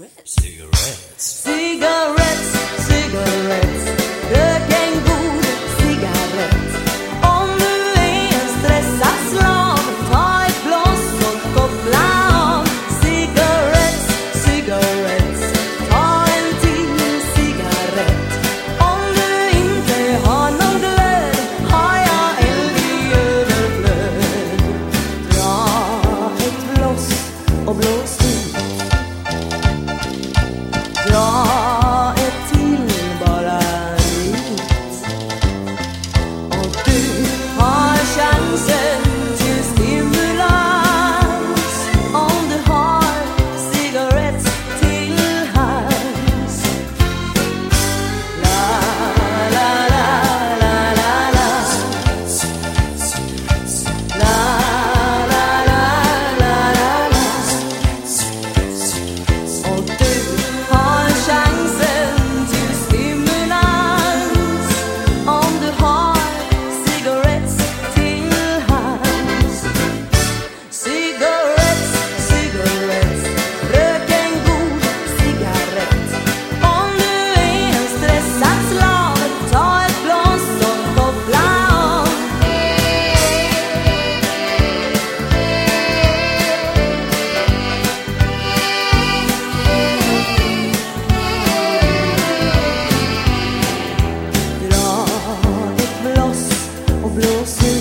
Cigarettes. Cigarettes. Cigarettes, cigarettes. Rök en god cigarett. Om du är en stressad slav, ta ett blås och koppla av. Cigarettes, cigarettes. Ta en till cigarett. Om du inte har någon glöd, har jag eld i överflöd. Dra ett blås och blås blessé